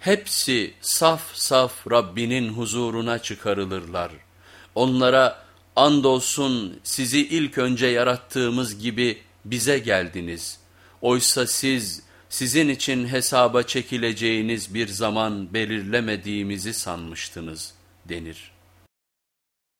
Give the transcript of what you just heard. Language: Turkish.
Hepsi saf saf Rabbinin huzuruna çıkarılırlar. Onlara andolsun sizi ilk önce yarattığımız gibi bize geldiniz. Oysa siz sizin için hesaba çekileceğiniz bir zaman belirlemediğimizi sanmıştınız denir.''